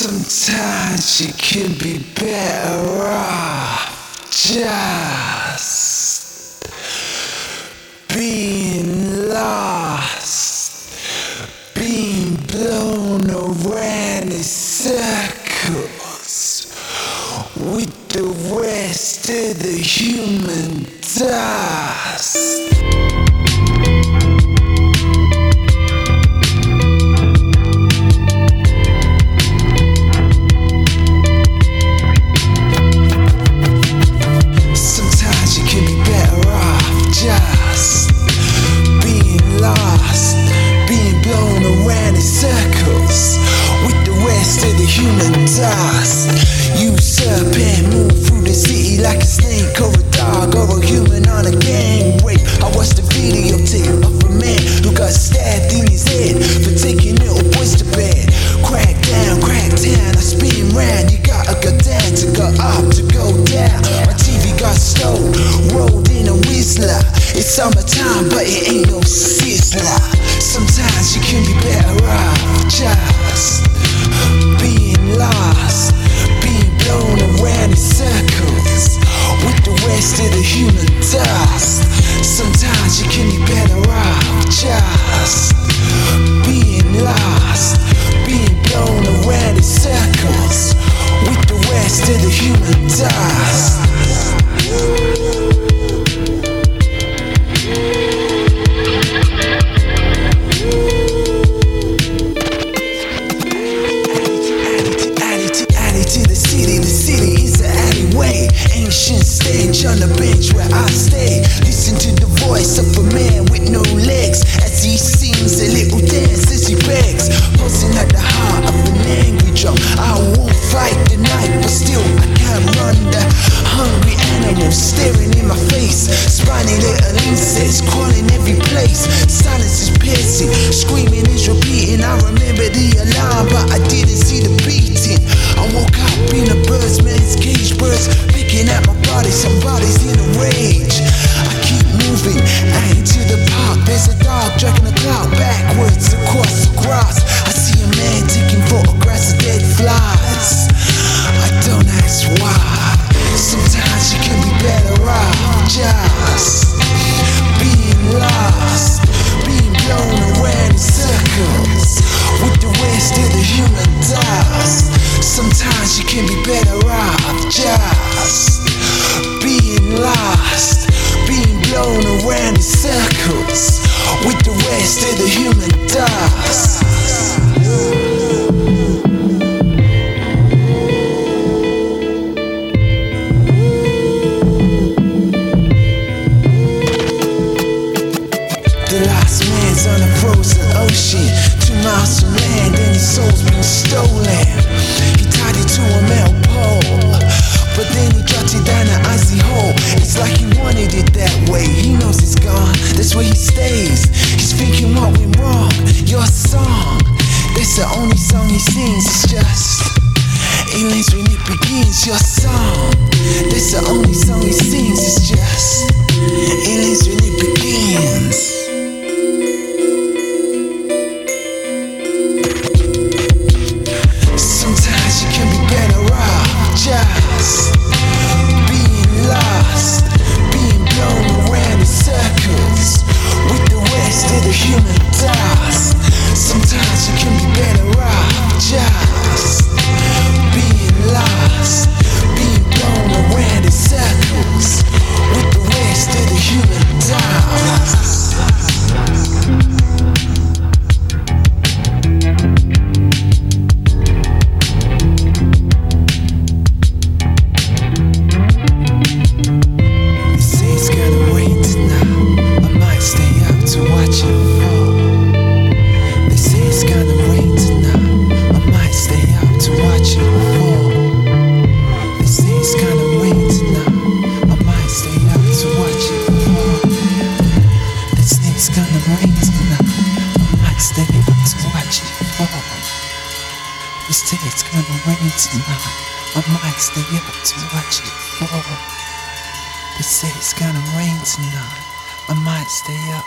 Sometimes you can be better off just being lost, being blown around in circles with the rest of the human dust. Just being lost, being blown around in circles with the rest of the human dust. Usurp and move through the city like a snake or a dog or a human on a gang rape. I watched the videotape you can be better off just being lost, being blown around in circles with the rest of the human dust. Ancient stage on the bench where I stay. Listen to voice of a man with no legs as he sings a little dance as he begs. Pulsing at the heart of an angry drum. I won't fight the night, but still I can't run. The hungry animals staring in my face. Spiny little insects crawling every place. Silence is piercing, screaming Sometimes you can be better off just being lost, being blown around in circles with the rest of the human dust. The last man's on a frozen ocean, two miles from land, and his soul's been stolen. It. He knows it's gone, that's where he stays. He's thinking what went wrong. Your song, that's the only song he sings. It's just aliens when it begins. Your song, that's the only song he sings. It's just it Say it's gonna rain tonight. I might stay up to watch it fall. They say it's gonna rain tonight. I might stay up